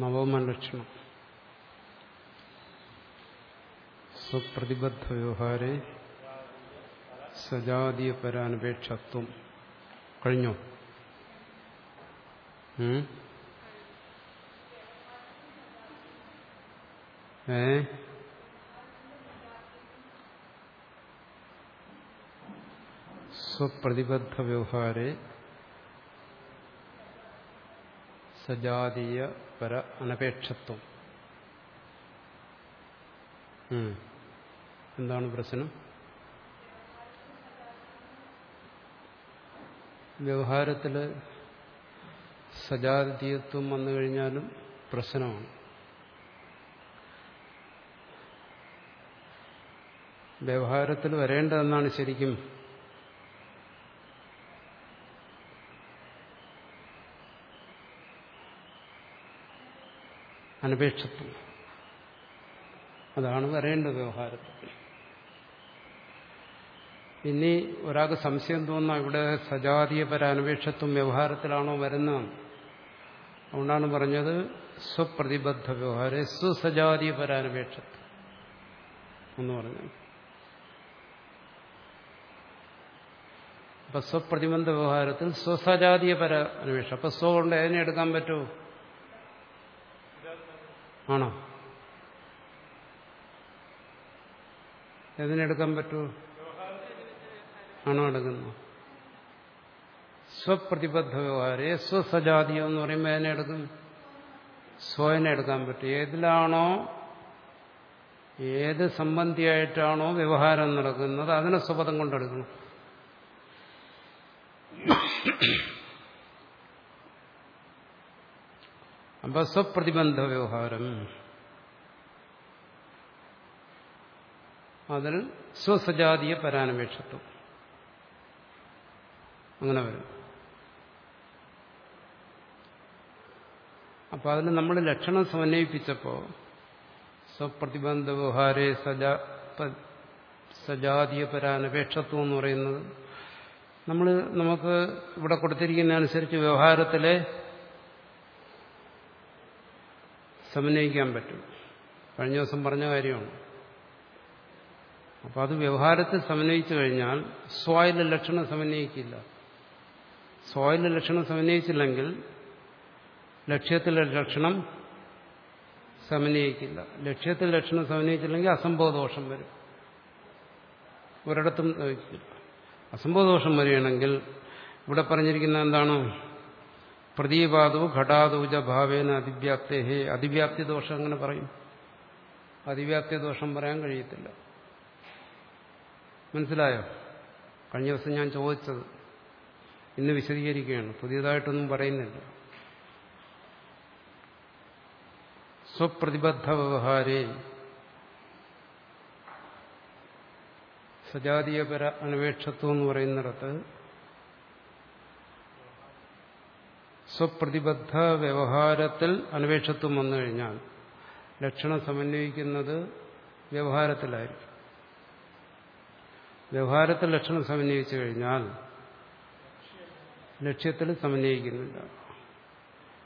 നവമലക്ഷണം സ്വപ്രതിബദ്ധ വ്യവഹാരെ സജാതീയ പരാനപേക്ഷത്വം കഴിഞ്ഞോ ഏ? സ്വപ്രതിബദ്ധ വ്യവഹാരെ. സജാതീയ പര അനപേക്ഷത്വം. എന്താണ് പ്രശ്നം? വ്യവഹാരത്തിൽ സജാതീയത്വം വന്നു കഴിഞ്ഞാലും പ്രശ്നമാണ്. വ്യവഹാരത്തിൽ വരേണ്ടതെന്നാണ് ശരിക്കും. അനപേക്ഷത്വം. അതാണ് വരേണ്ട വ്യവഹാരത്തിൽ. ഇനി ഒരാൾക്ക് സംശയം തോന്നുന്ന ഇവിടെ സജാതീയപര അനപേക്ഷത്വം വ്യവഹാരത്തിലാണോ വരുന്നത്? അതുകൊണ്ടാണ് പറഞ്ഞത് സ്വപ്രതിബദ്ധ വ്യവഹാരം സ്വസജാതീയപര അനപേക്ഷത്വം എന്ന് പറഞ്ഞു അപ്പൊ സ്വപ്രതിബന്ധ വ്യവഹാരത്തിൽ സ്വസജാതീയ പര അന്വേഷണം. അപ്പൊ സ്വ കൊണ്ട് ഏതിനെ എടുക്കാൻ പറ്റുമോ ആണോ? ഏതിനെടുക്കാൻ പറ്റുമോ ആണോ എടുക്കുന്നു? സ്വപ്രതിബദ്ധ വ്യവഹാരം സ്വസജാതീയം എന്ന് പറയുമ്പോൾ അതിനെ എടുക്കും? സ്വയനെ എടുക്കാൻ പറ്റും. ഏതിലാണോ ഏത് സംബന്ധിയായിട്ടാണോ വ്യവഹാരം നടക്കുന്നത് അതിനെ സ്വപദം കൊണ്ടെടുക്കണം അപ്പൊ സ്വപ്രതിബന്ധ വ്യവഹാരം. അതിൽ സ്വസജാതീയ പരാനപേക്ഷത്വം. അങ്ങനെ വരും. അപ്പൊ അതിന് നമ്മൾ ലക്ഷണം സമന്വയിപ്പിച്ചപ്പോ സ്വപ്രതിബന്ധ വ്യവഹാരെ സജാ സജാതീയ പരാനപേക്ഷത്വം എന്ന് പറയുന്നത് നമ്മൾ നമുക്ക് ഇവിടെ കൊടുത്തിരിക്കുന്ന അനുസരിച്ച് വ്യവഹാരത്തിലെ സമന്വയിക്കാൻ പറ്റും. കഴിഞ്ഞ ദിവസം പറഞ്ഞ കാര്യമാണ്. അപ്പോൾ അത് വ്യവഹാരത്തിൽ സമന്വയിച്ചു കഴിഞ്ഞാൽ സ്വായിലെ ലക്ഷണം സമന്വയിക്കില്ല. സ്വായിലെ ലക്ഷണം സമന്വയിച്ചില്ലെങ്കിൽ ലക്ഷ്യത്തിലെ ലക്ഷണം സമന്വയിക്കില്ല. ലക്ഷ്യത്തിൽ ലക്ഷണം സമന്വയിച്ചില്ലെങ്കിൽ അസംഭവദോഷം വരും. ഒരിടത്തും അസംഭവദോഷം വരികയാണെങ്കിൽ ഇവിടെ പറഞ്ഞിരിക്കുന്ന എന്താണ്? പ്രതീപാദവും ഘടാദൂജ ഭാവേന അതിവ്യാപ്തേഹേ അതിവ്യാപ്തി ദോഷം അങ്ങനെ പറയും. അതിവ്യാപ്തി ദോഷം പറയാൻ കഴിയത്തില്ല. മനസ്സിലായോ? കഴിഞ്ഞ ദിവസം ഞാൻ ചോദിച്ചത്. ഇന്ന് വിശദീകരിക്കുകയാണ്. പുതിയതായിട്ടൊന്നും പറയുന്നില്ല. സ്വപ്രതിബദ്ധ വ്യവഹാരേ സജാതീയപര അന്വേഷത്വം എന്ന് പറയുന്നിടത്ത് സ്വപ്രതിബദ്ധ വ്യവഹാരത്തിൽ അന്വേഷത്വം വന്നു കഴിഞ്ഞാൽ ലക്ഷണം സമന്വയിക്കുന്നത് വ്യവഹാരത്തിലായിരിക്കും. വ്യവഹാരത്തിൽ ലക്ഷണം സമന്വയിച്ചു കഴിഞ്ഞാൽ ലക്ഷ്യത്തിൽ സമന്വയിക്കുന്നില്ല.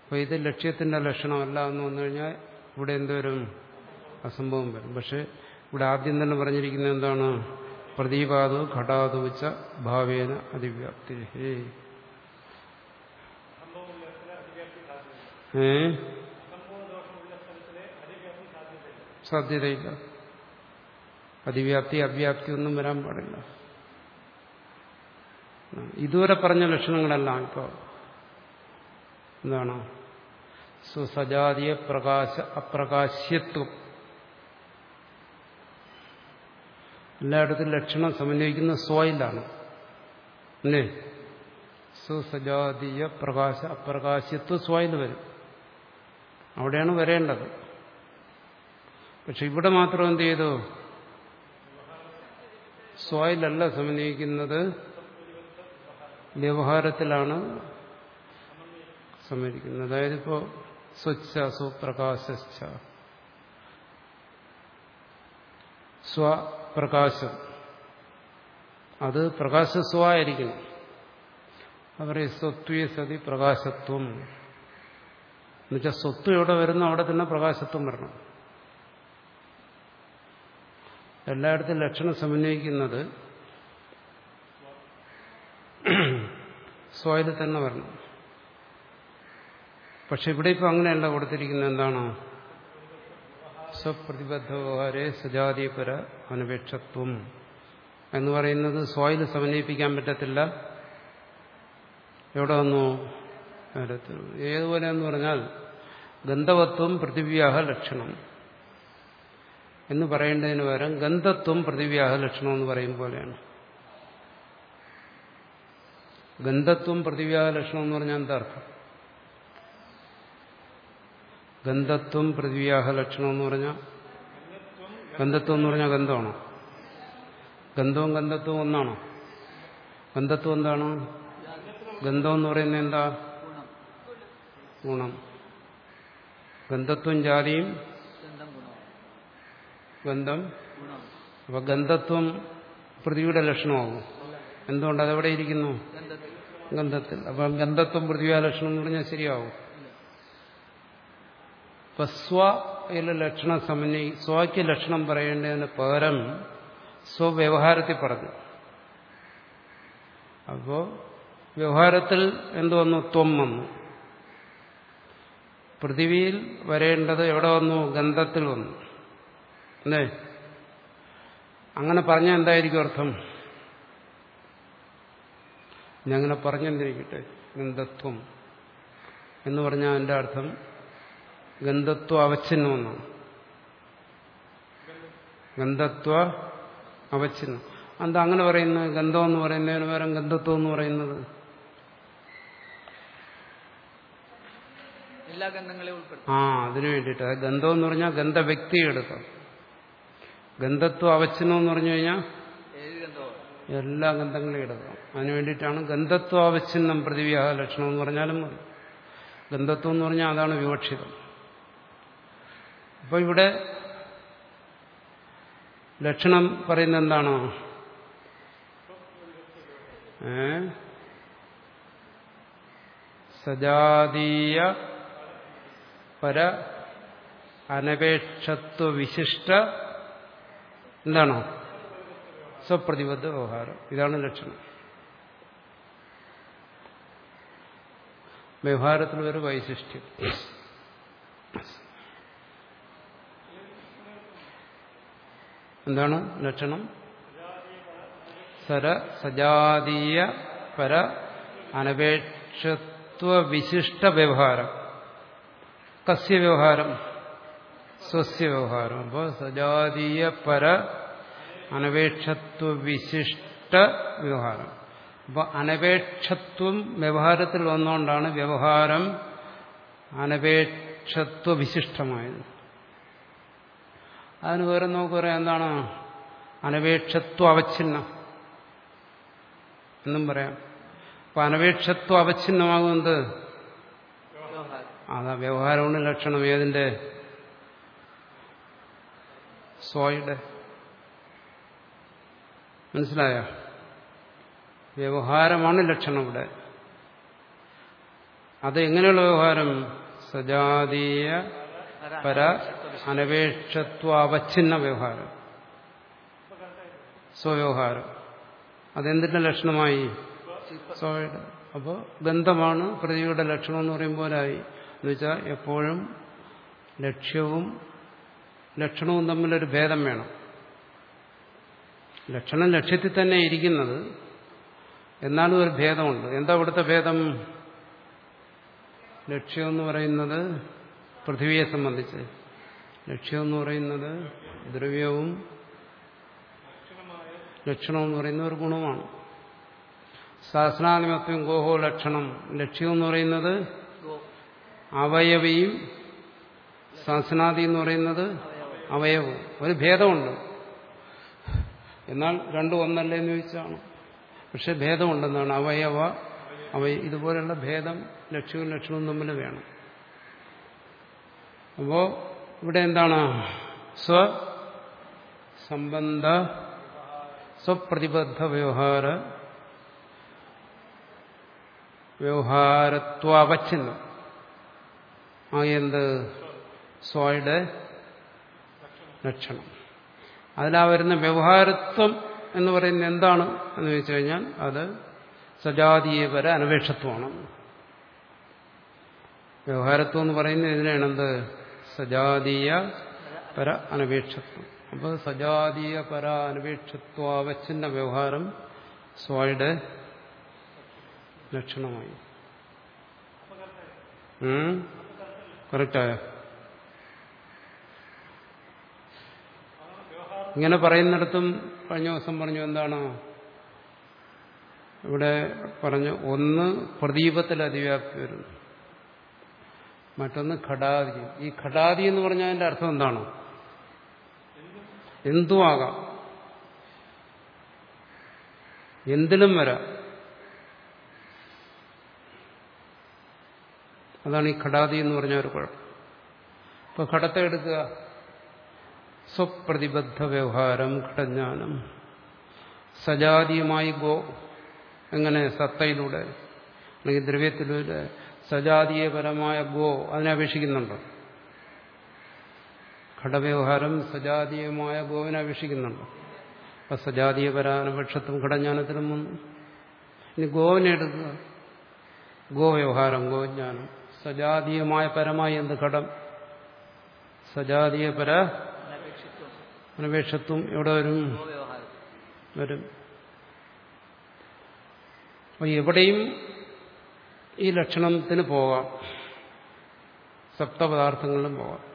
അപ്പോൾ ഇത് ലക്ഷ്യത്തിന്റെ ലക്ഷണമല്ല എന്ന് വന്നു കഴിഞ്ഞാൽ ഇവിടെ എന്തോരും അസംഭവം വരും. പക്ഷെ ഇവിടെ ആദ്യം തന്നെ പറഞ്ഞിരിക്കുന്നത് എന്താണ്? പ്രതീപാദോ ഘടാതു വെച്ച ഭാവേന അതിവ്യാപ്തി. സാധ്യതയില്ല. അതിവ്യാപ്തി അവ്യാപ്തി ഒന്നും വരാൻ പാടില്ല. ഇതുവരെ പറഞ്ഞ ലക്ഷണങ്ങളെല്ലാം ഇപ്പോൾ എന്താണ്? സുസജാതീയ പ്രകാശ അപ്രകാശ്യത്വം. എല്ലായിടത്തും ലക്ഷണം സമന്വയിക്കുന്ന സ്വയിലാണ് അല്ലേ? സുസജാതീയ പ്രകാശ അപ്രകാശ്യത്വ സ്വയിൽ വരും. അവിടെയാണ് വരേണ്ടത്. പക്ഷെ ഇവിടെ മാത്രം എന്ത് ചെയ്തു? സ്വയിലല്ല സമന്വയിക്കുന്നത്. വ്യവഹാരത്തിലാണ് സമന്വയിക്കുന്നത്. അതായത് ഇപ്പോൾ സ്വച്ഛ സുപ്രകാശ സ്വപ്രകാശം അത് പ്രകാശസ്വായിരിക്കണം അവരെ സ്വത്വേ സതി പ്രകാശത്വം. എന്നുവെച്ചാൽ സ്വത്ത് എവിടെ വരുന്നു അവിടെ തന്നെ പ്രകാശത്വം വരണം. എല്ലായിടത്തും ലക്ഷണം സമന്വയിക്കുന്നത് സ്വയിൽ തന്നെ വരണം. പക്ഷെ ഇവിടെ ഇപ്പം അങ്ങനെയല്ല കൊടുത്തിരിക്കുന്നത്. എന്താണ്? സ്വപ്രതിബദ്ധ വ്യവഹാരെ സജാതിപര അനപേക്ഷത്വം എന്ന് പറയുന്നത് സ്വായിൽ സമന്വയിപ്പിക്കാൻ പറ്റത്തില്ല. എവിടെ വന്നു? ഏതുപോലെ എന്ന് പറഞ്ഞാൽ ഗന്ധവത്വം പൃഥിവ്യാഹ ലക്ഷണം എന്ന് പറയേണ്ടതിന് പകരം ഗന്ധത്വം പൃഥിവ്യാഹ ലക്ഷണം എന്ന് പറയും പോലെയാണ്. ഗന്ധത്വം പൃഥിവ്യാഹ ലക്ഷണം എന്ന് പറഞ്ഞാൽ എന്താ അർത്ഥം? ഗന്ധത്വം പൃഥ്വിയാഹ ലക്ഷണം എന്ന് പറഞ്ഞാൽ ഗന്ധത്വം എന്ന് പറഞ്ഞാൽ ഗന്ധമാണോ? ഗന്ധവും ഗന്ധത്വവും ഒന്നാണോ? ഗന്ധത്വം എന്താണ്? ഗന്ധം എന്ന് പറയുന്നത് എന്താ? ഗുണം. ഗന്ധത്വം ജാതിയും ഗന്ധം. അപ്പൊ ഗന്ധത്വം പൃഥ്വിയുടെ ലക്ഷണമാകും. എന്തുകൊണ്ട്? അതെവിടെ ഇരിക്കുന്നു? ഗന്ധത്തിൽ. അപ്പം ഗന്ധത്വം പൃഥ്വിയാ ലക്ഷണം എന്ന് പറഞ്ഞാൽ ശരിയാവും. ഇപ്പൊ സ്വയിലെ ലക്ഷണം സമന്വയി സ്വയ്ക്ക് ലക്ഷണം പറയേണ്ടതിന് പകരം സ്വവ്യവഹാരത്തിൽ പറഞ്ഞു. അപ്പോ വ്യവഹാരത്തിൽ എന്ത് വന്നു? ത്വം വന്നു. പൃഥിവിയിൽ വരേണ്ടത് എവിടെ വന്നു? ഗന്ധത്തിൽ വന്നു. അല്ലേ? അങ്ങനെ പറഞ്ഞാൽ എന്തായിരിക്കും അർത്ഥം? ഞാൻ അങ്ങനെ പറഞ്ഞെന്നിരിക്കട്ടെ. ഗന്ധത്വം എന്ന് പറഞ്ഞാൽ എന്റെ അർത്ഥം ഗന്ധത്വ അവച്ഛിന്നമെന്നാണ് ഗന്ധത്വ അവച്ഛിന്നം. എന്താ അങ്ങനെ പറയുന്നത്? ഗന്ധം എന്ന് പറയുന്നതിന് പകരം ഗന്ധത്വം എന്ന് പറയുന്നത്? എല്ലാ ഗന്ധങ്ങളെയും ആ അതിനു വേണ്ടിയിട്ട്. അത് ഗന്ധം എന്ന് പറഞ്ഞാൽ ഗന്ധ വ്യക്തി എടുക്കാം. ഗന്ധത്വ അവച്ഛിന്നം എന്ന് പറഞ്ഞു കഴിഞ്ഞാൽ എല്ലാ ഗന്ധങ്ങളെയും എടുക്കാം. അതിനു വേണ്ടിയിട്ടാണ് ഗന്ധത്വ അവച്ഛിന്നം പ്രതിവ്യാഹ ലക്ഷണം എന്ന് പറഞ്ഞാലും മതി. ഗന്ധത്വം എന്ന് പറഞ്ഞാൽ അതാണ് വിവക്ഷിതം. അപ്പോൾ ഇവിടെ ലക്ഷണം പറയുന്നത് എന്താണോ? സജാതീയ പര അനപേക്ഷത്വ വിശിഷ്ട എന്താണോ? സ്വപ്രതിബദ്ധ വ്യവഹാരം. ഇതാണ് ലക്ഷണം. വ്യവഹാരത്തിൽ ഒരു വൈശിഷ്ട്യം. എന്താണ്? ലക്ഷണം? സര സജാതീയ പര അനപേക്ഷത്വ വിശിഷ്ട വ്യവഹാരം. കസ്യ വ്യവഹാരം. സ്വസ്യ വ്യവഹാരം. അപ്പോൾ സജാതീയ പര അനപേക്ഷത്വ വിശിഷ്ട വ്യവഹാരം. അപ്പോൾ അനപേക്ഷത്വം വ്യവഹാരത്തിൽ വന്നുകൊണ്ടാണ് വ്യവഹാരം അനപേക്ഷത്വ വിശിഷ്ടമായത് അതിന് വേറെ നമുക്ക് പറയാം എന്താണ്? അനപേക്ഷത്വ അവച്ഛിന്നം എന്നും പറയാം. അപ്പൊ അനപേക്ഷത്വ അവച്ഛിന്നമാകുന്നത് അതാ വ്യവഹാരമാണ് ലക്ഷണം. ഏതിന്റെ? സ്വയുടെ. മനസ്സിലായ? വ്യവഹാരമാണ് ലക്ഷണം ഇവിടെ. അത് എങ്ങനെയുള്ള വ്യവഹാരം? സജാതീയ പര അനപേക്ഷത്വ അവച്ഛിന്ന വ്യവഹാരം സ്വവ്യവഹാരം. അതെന്തിന്റെ ലക്ഷണമായി? അപ്പോൾ ബന്ധമാണ് പ്രതിയുടെ ലക്ഷണം എന്ന് പറയുമ്പോൾ ആയി എന്ന് എന്നുവെച്ചാൽ എപ്പോഴും ലക്ഷ്യവും ലക്ഷണവും തമ്മിലൊരു ഭേദം വേണം. ലക്ഷണം ലക്ഷ്യത്തിൽ തന്നെ ഇരിക്കുന്നത് എന്നാലും ഒരു ഭേദമുണ്ട്. എന്താ ഇവിടുത്തെ ഭേദം? ലക്ഷ്യം എന്ന് പറയുന്നത് പൃഥ്വിയെ സംബന്ധിച്ച്. ലക്ഷ്യം എന്ന് പറയുന്നത് ദ്രവ്യവും ലക്ഷണം എന്ന് പറയുന്ന ഒരു ഗുണമാണ്. ശാസ്ത്രാധിമത്വം ഗോഹോ ലക്ഷണം. ലക്ഷ്യം എന്ന് പറയുന്നത് അവയവയും ശാസനാദി എന്ന് പറയുന്നത് അവയവവും. ഒരു ഭേദമുണ്ട്. എന്നാൽ രണ്ടും ഒന്നല്ലേ എന്ന് ചോദിച്ചാണ്. പക്ഷെ ഭേദമുണ്ടെന്നാണ്. അവയവ അവ ഇതുപോലെയുള്ള ഭേദം ലക്ഷ്യവും ലക്ഷണവും തമ്മിൽ വേണം. അപ്പോ ഇവിടെ എന്താണ്? സ്വ സംബന്ധ സ്വപ്രതിബദ്ധ വ്യവഹാര വ്യവഹാരത്വാവച്ഛിന്നം. ആയെന്ത് സ്വയുടെ ലക്ഷണം. അതിലാ വരുന്ന വ്യവഹാരത്വം എന്ന് പറയുന്നത് എന്താണ് എന്ന് വെച്ച് കഴിഞ്ഞാൽ അത് സജാതീയപര അനപേക്ഷത്വമാണ്. വ്യവഹാരത്വം എന്ന് പറയുന്നത് ഇതിനാണ് എന്ത് സജാതീയ പര അനപേക്ഷത്വം. അപ്പോൾ സജാതീയ പര അനപേക്ഷത്വ അവച്ഛിന്ന വ്യവഹാരം സ്വായുടെ ലക്ഷണമായി. കറക്റ്റായോ ഇങ്ങനെ പറയുന്നിടത്തും കഴിഞ്ഞ ദിവസം പറഞ്ഞു എന്താണ്? ഇവിടെ പറഞ്ഞു ഒന്ന് പ്രദീപത്തിൽ അതിവ്യാപ്തി വരുന്നു. മറ്റൊന്ന് ഘടാതി. ഈ ഘടാതി എന്ന് പറഞ്ഞാൽ അതിന്റെ അർത്ഥം എന്താണ്? എന്തും ആകാം എന്തിലും വരാം. അതാണ് ഈ ഘടാതി എന്ന് പറഞ്ഞ ഒരു കുഴപ്പം. ഇപ്പൊ ഘടത്തെ എടുക്കുക. സ്വപ്രതിബദ്ധ വ്യവഹാരം ഘടജ്ഞാനം. സജാതീയമായി ഗോ എങ്ങനെ സത്തയിലൂടെ അല്ലെങ്കിൽ ദ്രവ്യത്തിലൂടെ സജാതീയപരമായ ഗോ അതിനെ അപേക്ഷിക്കുന്നുണ്ടോ. ഘടവ്യവഹാരം സജാതീയമായ ഗോവിനെ അപേക്ഷിക്കുന്നുണ്ടോ. അപ്പൊ സജാതീയപരാനപക്ഷത്തും ഘടജ്ഞാനത്തിലും വന്നു. ഇനി ഗോവിനെ എടുക്കുക. ഗോവ്യവഹാരം ഗോജ്ഞാനം സജാതീയമായ പരമായി എന്ത് ഘടം? സജാതീയപര അനപേക്ഷിത്വം. എവിടെ വരും? വരും. അപ്പൊ എവിടെയും ഈ ലക്ഷണത്തിന് പോകാം സപ്തപദാർത്ഥങ്ങളിലും പോകാം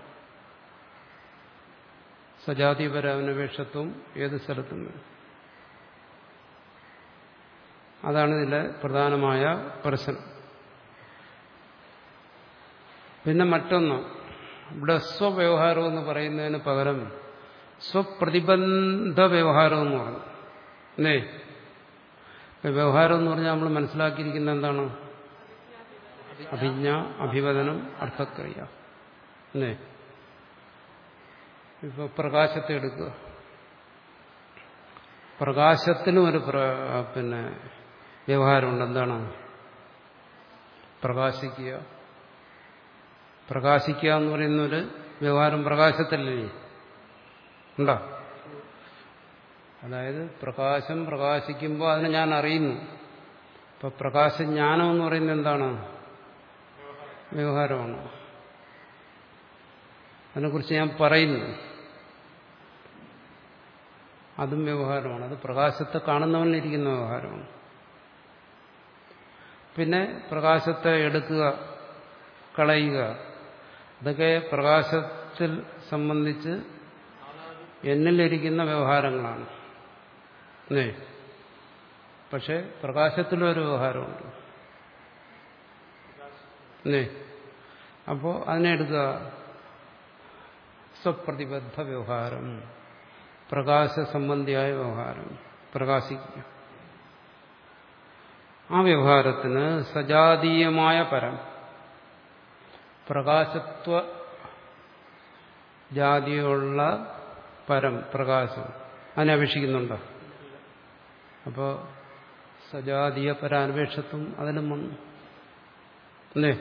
സജാതിപര അനപേക്ഷത്വം ഏത് സ്ഥലത്തും അതാണ് ഇതിലെ പ്രധാനമായ പ്രശ്നം. പിന്നെ മറ്റൊന്ന് ഇവിടെ സ്വവ്യവഹാരം എന്ന് പറയുന്നതിന് പകരം സ്വപ്രതിബന്ധ വ്യവഹാരം എന്ന് പറഞ്ഞു. അല്ലേ? വ്യവഹാരം എന്ന് പറഞ്ഞാൽ നമ്മൾ മനസ്സിലാക്കിയിരിക്കുന്ന എന്താണ്? അഭിജ്ഞ അഭിവദനം അർത്ഥക്രിയ. അല്ലേ? ഇപ്പൊ പ്രകാശത്തെ എടുക്കുക. പ്രകാശത്തിനും ഒരു പിന്നെ വ്യവഹാരമുണ്ട്. എന്താണ്? പ്രകാശിക്കുക. പ്രകാശിക്കുക എന്ന് പറയുന്ന ഒരു വ്യവഹാരം പ്രകാശത്തല്ലേ ഉണ്ടോ? അതായത് പ്രകാശം പ്രകാശിക്കുമ്പോൾ അതിനെ ഞാൻ അറിയുന്നു. ഇപ്പൊ പ്രകാശജ്ഞാനം എന്ന് പറയുന്നത് എന്താണ്? വ്യവഹാരമാണ്. അതിനെക്കുറിച്ച് ഞാൻ പറയുന്നു. അതും വ്യവഹാരമാണ്. അത് പ്രകാശത്തെ കാണുന്നവനിലിരിക്കുന്ന വ്യവഹാരമാണ്. പിന്നെ പ്രകാശത്തെ എടുക്കുക കളയുക അതൊക്കെ പ്രകാശത്തിൽ സംബന്ധിച്ച് എന്നിലിരിക്കുന്ന വ്യവഹാരങ്ങളാണ്. പക്ഷെ പ്രകാശത്തിലൊരു വ്യവഹാരമുണ്ട്. അല്ലേ? അപ്പോ അതിനെ സ്വപ്രതിബദ്ധ വ്യവഹാരം പ്രകാശ സംബന്ധിയായ വ്യവഹാരം പ്രകാശിക്കുക. ആ വ്യവഹാരത്തിന് സജാതീയമായ പരം പ്രകാശത്വ ജാതിയുള്ള പരം പ്രകാശം. അതിനെ അപേക്ഷിക്കുന്നുണ്ടോ? അപ്പോൾ സജാതീയ പരാന്വേഷത്വം അതിലും വന്നു അല്ലേ?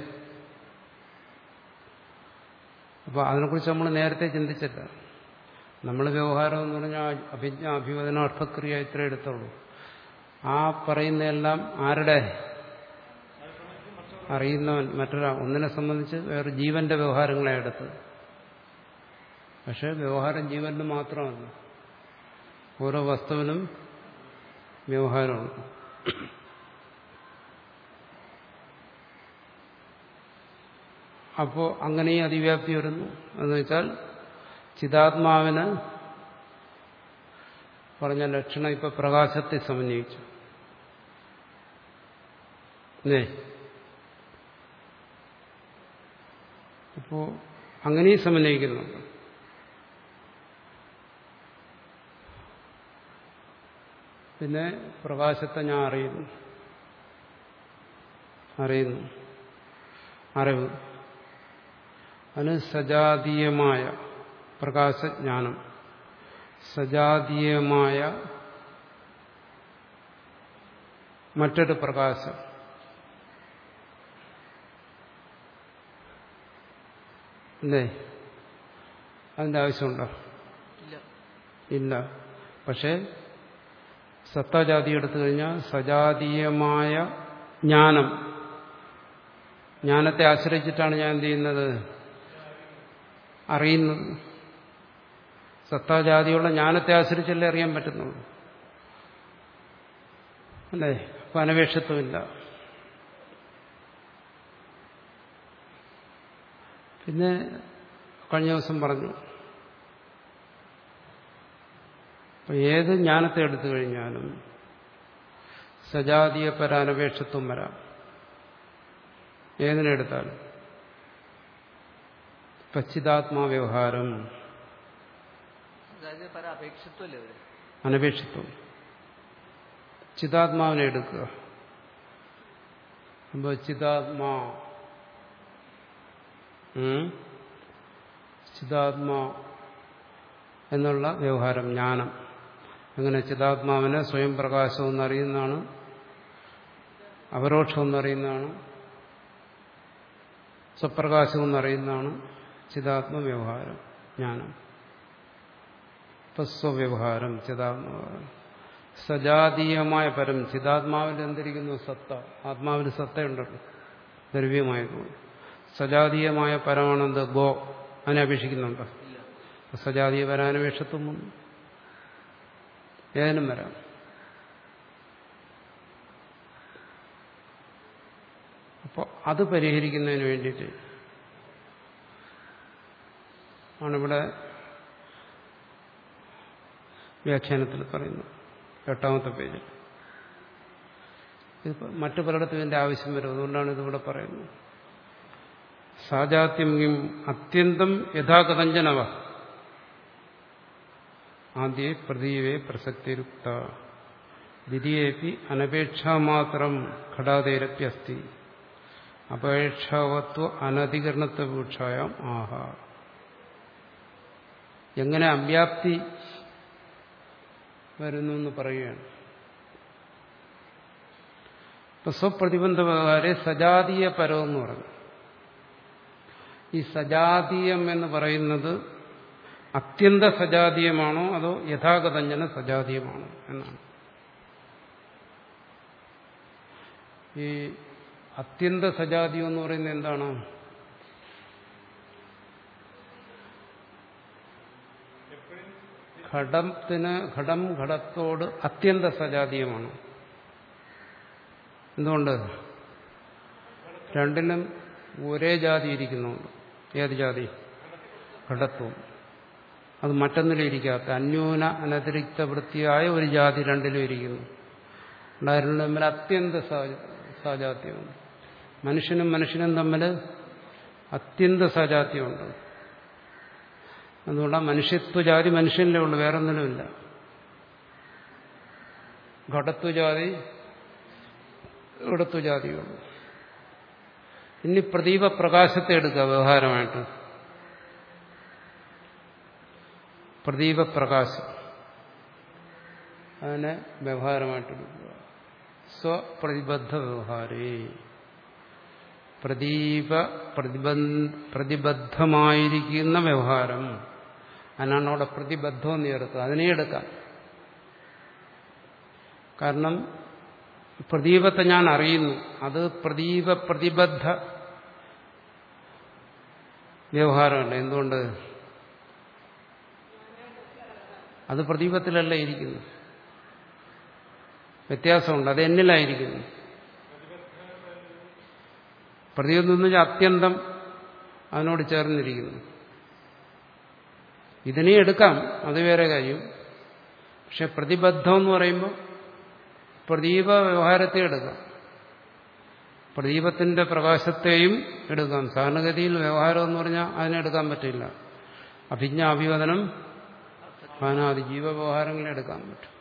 അപ്പൊ അതിനെക്കുറിച്ച് നമ്മൾ നേരത്തെ ചിന്തിച്ചില്ല നമ്മൾ വ്യവഹാരം എന്ന് പറഞ്ഞാൽ അഭിജ്ഞ അഭിവദന അർത്ഥക്രിയ ഇത്ര എടുത്തുള്ളൂ. ആ പറയുന്നതെല്ലാം ആരുടെ? അറിയുന്നവൻ മറ്റൊരാ ഒന്നിനെ സംബന്ധിച്ച് വേറെ ജീവന്റെ വ്യവഹാരങ്ങളെ എടുത്ത്. പക്ഷെ വ്യവഹാരം ജീവന് മാത്രമല്ല ഓരോ വസ്തുവിനും വ്യവഹാരമുണ്ട് അപ്പോൾ അങ്ങനെയും അതിവ്യാപ്തി വരുന്നു. എന്ന് വെച്ചാൽ ചിതാത്മാവിന് പറഞ്ഞ ലക്ഷണം ഇപ്പൊ പ്രകാശത്തെ സമന്വയിച്ചു. അപ്പോ അങ്ങനെയും സമന്വയിക്കുന്നുണ്ട്. പിന്നെ പ്രകാശത്തെ ഞാൻ അറിയുന്നു. അറിയുന്നു. അറിവ്. അതിന് സജാതീയമായ പ്രകാശജ്ഞാനം. സജാതീയമായ മറ്റൊരു പ്രകാശം. അല്ലേ? അതിന്റെ ആവശ്യമുണ്ടോ? ഇല്ല. ഇല്ല. പക്ഷേ സത്താജാതി എടുത്തു കഴിഞ്ഞാൽ സജാതീയമായ ജ്ഞാനം. ജ്ഞാനത്തെ ആശ്രയിച്ചിട്ടാണ് ഞാൻ എന്ത് ചെയ്യുന്നത്? അറിയുന്നത് സത്താജാതിയുള്ള ജ്ഞാനത്തെ ആശ്രയിച്ചല്ലേ അറിയാൻ പറ്റുന്നുള്ളൂ. അല്ലേ? അപ്പൊ പിന്നെ കഴിഞ്ഞ ദിവസം പറഞ്ഞു ഏത് ജ്ഞാനത്തെ എടുത്തു കഴിഞ്ഞാലും സജാതീയ പരാനപേക്ഷത്വം വരാം. ഏതിനെടുത്താലും പശ്ചിതാത്മാ വ്യവഹാരം അതായത് പല അപേക്ഷിത്വമല്ലേ അനപേക്ഷിത്വം. ചിതാത്മാവിനെ എടുക്കുക. അപ്പോൾ ചിതാത്മാ? ചിതാത്മാ എന്നുള്ള വ്യവഹാരം ജ്ഞാനം. അങ്ങനെ ചിതാത്മാവിനെ സ്വയം പ്രകാശം എന്നറിയുന്നതാണ് അപരോക്ഷം എന്നറിയുന്നതാണ് സ്വപ്രകാശം എന്നറിയുന്നതാണ് ചിതാത്മ വ്യവഹാരം ജ്ഞാനം സ്വവ്യവഹാരം ചിതാത്മവ്യവഹാരം. സജാതീയമായ പരം ചിതാത്മാവിൽ എന്തിരിക്കുന്നു സത്ത. ആത്മാവിൽ സത്തയുണ്ടല്ലോ. ദ്രവ്യമായതുകൊണ്ട് സജാതീയമായ പരമാണെന്ത്? ഗോ. അതിനെ അപേക്ഷിക്കുന്നുണ്ട്? സജാതീയ പരാനപേക്ഷത്വം ഏതിനും വരാം. അപ്പോൾ അത് പരിഹരിക്കുന്നതിന് വേണ്ടിയിട്ട് ആണിവിടെ വ്യാഖ്യാനത്തിൽ പറയുന്നത് എട്ടാമത്തെ പേജിൽ. ഇത് മറ്റു പലയിടത്തും ഇതിന്റെ ആവശ്യം വരും. അതുകൊണ്ടാണ് ഇതിവിടെ പറയുന്നത്. സാജാത്യം അത്യന്തം യഥാകഥഞ്ജനവ. ആദ്യേ പ്രതീവേ പ്രസക്തിരുക്ത. ദ്വിതീയേപ്പി അനപേക്ഷാമാത്രം ഘടാതേരപ്യസ്തി. അപേക്ഷാവത്വ അനധികരണത്വപേക്ഷായാം ആഹ. എങ്ങനെ അവ്യാപ്തി വരുന്നു എന്ന് പറയുകയാണ്. ഇപ്പൊ സ്വപ്രതിബന്ധകാരെ സജാതീയ പരം എന്ന് പറഞ്ഞു. ഈ സജാതീയം എന്ന് പറയുന്നത് അത്യന്ത സജാതീയമാണോ അതോ യഥാഗതഞ്ജന സജാതീയമാണോ എന്നാണ്. ഈ അത്യന്ത സജാതീയം എന്ന് പറയുന്നത് എന്താണ്? ഘടത്തിന് ഘടം ഘടത്തോട് അത്യന്ത സജാതീയമാണ്. എന്തുകൊണ്ട്? രണ്ടിനും ഒരേ ജാതി ഇരിക്കുന്നുണ്ട്. ഏത് ജാതി? ഘടത്വം. അത് മറ്റൊന്നിലിരിക്കാത്ത അന്യൂന അനതിരിക്ത വൃത്തിയായ ഒരു ജാതി രണ്ടിലും ഇരിക്കുന്നു. ഉണ്ടായിരുന്നു തമ്മിൽ അത്യന്ത സാജാത്യമുണ്ട്. മനുഷ്യനും മനുഷ്യനും തമ്മിൽ അത്യന്ത സാജാത്യമുണ്ട്. അതുകൊണ്ട് ആ മനുഷ്യത്വജാതി മനുഷ്യനിലേ ഉള്ളൂ വേറൊന്നിലുമില്ല. ഘടത്വജാതി ഇടത്വജാതിയുള്ളൂ ഇനി പ്രദീപ പ്രകാശത്തെ എടുക്കുക വ്യവഹാരമായിട്ട്. പ്രദീപ പ്രകാശം അതിനെ വ്യവഹാരമായിട്ട് എടുക്കുക. സ്വപ്രതിബദ്ധ വ്യവഹാരേ. പ്രദീപ പ്രതിബദ്ധമായിരിക്കുന്ന വ്യവഹാരം. അതിനാണ് അവിടെ പ്രതിബദ്ധം എന്ന് അതിനെ എടുക്കാം. കാരണം പ്രദീപത്തെ ഞാൻ അറിയുന്നു. അത് പ്രദീപ പ്രതിബദ്ധ വ്യവഹാരമല്ല. എന്തുകൊണ്ട്? അത് പ്രദീപത്തിലല്ല ഇരിക്കുന്നു വ്യത്യാസമുണ്ട്. അത് എന്നിലായിരിക്കുന്നു. പ്രതിബദ്ധം എന്ന് വെച്ചാൽ അത്യന്തം അതിനോട് ചേർന്നിരിക്കുന്നു. ഇതിനെ എടുക്കാം അത് വേറെ കാര്യം. പക്ഷെ പ്രതിബദ്ധം എന്ന് പറയുമ്പോൾ പ്രദീപ വ്യവഹാരത്തെ എടുക്കാം. പ്രദീപത്തിന്റെ പ്രകാശത്തെയും എടുക്കാം. സാധാരണഗതിയിൽ വ്യവഹാരം എന്ന് പറഞ്ഞാൽ അതിനെടുക്കാൻ പറ്റില്ല. അഭിജ്ഞ അഭിവദനം ജീവ ജീവവ്യവഹാരങ്ങളെ എടുക്കാൻ പറ്റും.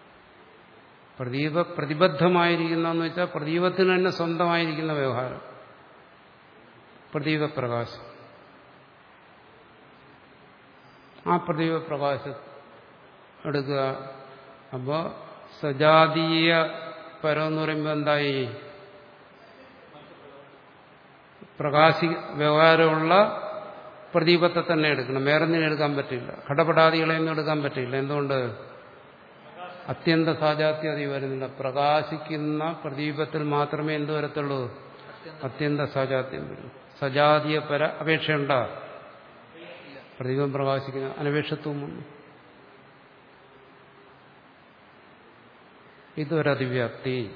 പ്രദീപ പ്രതിബദ്ധമായിരിക്കുന്നതെന്ന് വെച്ചാൽ പ്രദീപത്തിന് തന്നെ സ്വന്തമായിരിക്കുന്ന വ്യവഹാരം. പ്രദീപപ്രകാശം. ആ പ്രദീപപ്രകാശം എടുക്കുക. അപ്പോൾ സജാതീയ പരം എന്ന് പറയുമ്പോൾ എന്തായി? പ്രകാശി വ്യവഹാരമുള്ള പ്രദീപത്തെ തന്നെ എടുക്കണം. വേറെ എടുക്കാൻ പറ്റില്ല. ഘടപടാദികളെയൊന്നും എടുക്കാൻ പറ്റില്ല. എന്തുകൊണ്ട്? അത്യന്ത സാജാത്യതി വരുന്നില്ല. പ്രകാശിക്കുന്ന പ്രദീപത്തിൽ മാത്രമേ എന്ത് വരത്തുള്ളൂ? അത്യന്ത സാജാത്യം വരും. സജാതീയ പര അപേക്ഷയുണ്ടോ? പ്രദീപം പ്രകാശിക്കുന്ന അനപേക്ഷത്വം വന്നു. ഇതൊരതിവ്യാപ്തി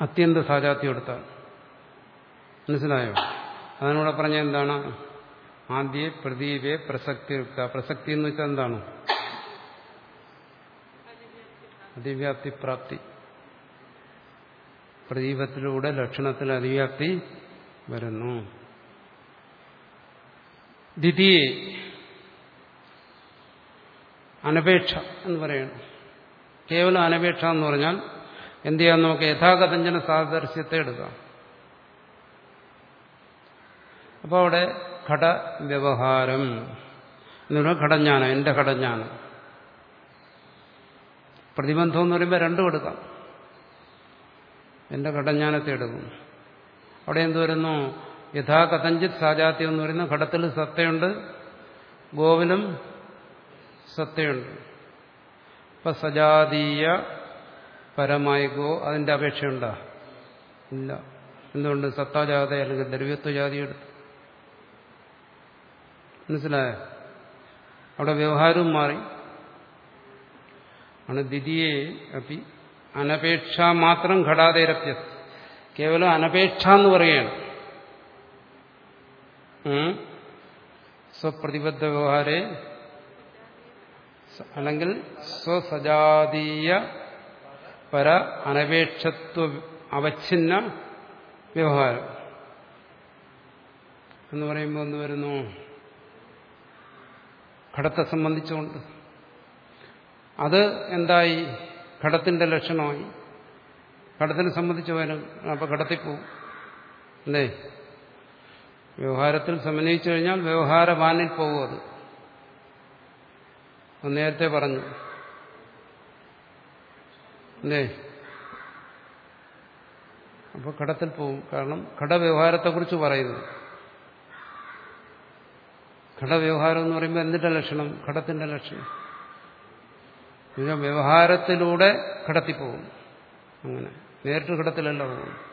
അത്യന്ത സാജാത്യം എടുത്താൽ. മനസ്സിലായോ? അതിനൂടെ പറഞ്ഞ എന്താണ്? ആദ്യ പ്രദീപെ പ്രസക്തി പ്രസക്തി എന്ന് വെച്ചാൽ എന്താണ്? അതിവ്യാപ്തി പ്രാപ്തി. പ്രദീപത്തിലൂടെ ലക്ഷണത്തിൽ അതിവ്യാപ്തി വരുന്നു. ദ്വിതീയ അനപേക്ഷ എന്ന് പറയുന്നു കേവലം അനപേക്ഷ എന്ന് പറഞ്ഞാൽ എന്ത് ചെയ്യാൻ നമുക്ക് യഥാകഥഞ്ജന സാദൃശ്യത്തെ എടുക്കാം. അപ്പോൾ അവിടെ ഘട വ്യവഹാരം എന്ന് പറയുമ്പോൾ ഘടജ്ഞാനം എന്റെ ഘടജ്ഞാനം. പ്രതിബന്ധം എന്ന് പറയുമ്പോൾ രണ്ടും എടുക്കാം. എന്റെ ഘടജ്ഞാനത്തെ എടുക്കും. അവിടെ എന്ത് വരുന്നു? യഥാ കഥഞ്ചിത് സാജാത്യം എന്ന് പറയുന്ന ഘടത്തിൽ സത്തയുണ്ട്. ഗോവിലും സത്തയുണ്ട്. ഇപ്പൊ സജാതീയ പരമായി ഗോ അതിന്റെ അപേക്ഷയുണ്ടോ? ഇല്ല. എന്തുകൊണ്ട്? സത്താജാത അല്ലെങ്കിൽ ദ്രവ്യത്വജാതി എടുത്തു. മനസ്സിലായോ? അവിടെ വ്യവഹാരവും മാറി. ആണ് ദ്വിതീയെ അപ്പി അനപേക്ഷ മാത്രം ഘടാതേരപ്യ കേവലം അനപേക്ഷ എന്ന് പറയുകയാണ്. സ്വപ്രതിബദ്ധ വ്യവഹാരെ. അല്ലെങ്കിൽ സ്വസജാതീയ പര അനപേക്ഷത്വ അവച്ഛിന്ന വ്യവഹാരം എന്ന് പറയുമ്പോൾ ഒന്ന് വരുന്നു. ഘടത്തെ സംബന്ധിച്ചുകൊണ്ട്. അത് എന്തായി? ഘടത്തിന്റെ ലക്ഷണമായി. ഘടത്തിനെ സംബന്ധിച്ച് വരും. അപ്പൊ ഘടത്തിൽ പോവും. അല്ലേ? വ്യവഹാരത്തിൽ സമന്വയിച്ചു കഴിഞ്ഞാൽ വ്യവഹാരവാനിൽ പോകും അത്. നേരത്തെ പറഞ്ഞു. അല്ലേ? അപ്പോൾ കടത്തിൽ പോകും കാരണം ഘടവ്യവഹാരത്തെക്കുറിച്ച് പറയുന്നു. ഘടവ്യവഹാരം എന്ന് പറയുമ്പോൾ എന്തിന്റെ ലക്ഷണം? ഘടത്തിന്റെ ലക്ഷണം. ഇത് വ്യവഹാരത്തിലൂടെ ഘടത്തിൽ പോകും അങ്ങനെ. നേരിട്ട് ഘടത്തിലല്ല പോകും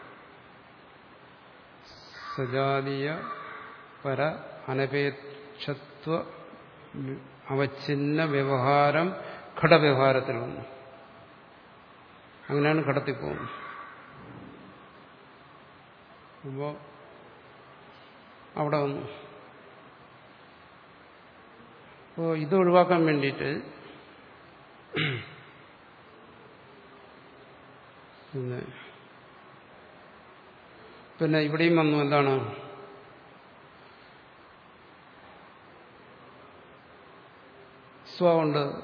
സജാതീയ പര അനപേക്ഷത്വ അവഛിന്ന വ്യവഹാരം ഘടവ്യവഹാരത്തിൽ വന്നു. അങ്ങനെയാണ് ഘടത്തിൽ പോകുന്നത്. അപ്പോൾ അവിടെ വന്നു. അപ്പോൾ ഇത് ഒഴിവാക്കാൻ വേണ്ടിയിട്ട് പിന്നെ പിന്നെ ഇവിടെയും വന്നു. എന്താണ്? സ്വ കൊണ്ട്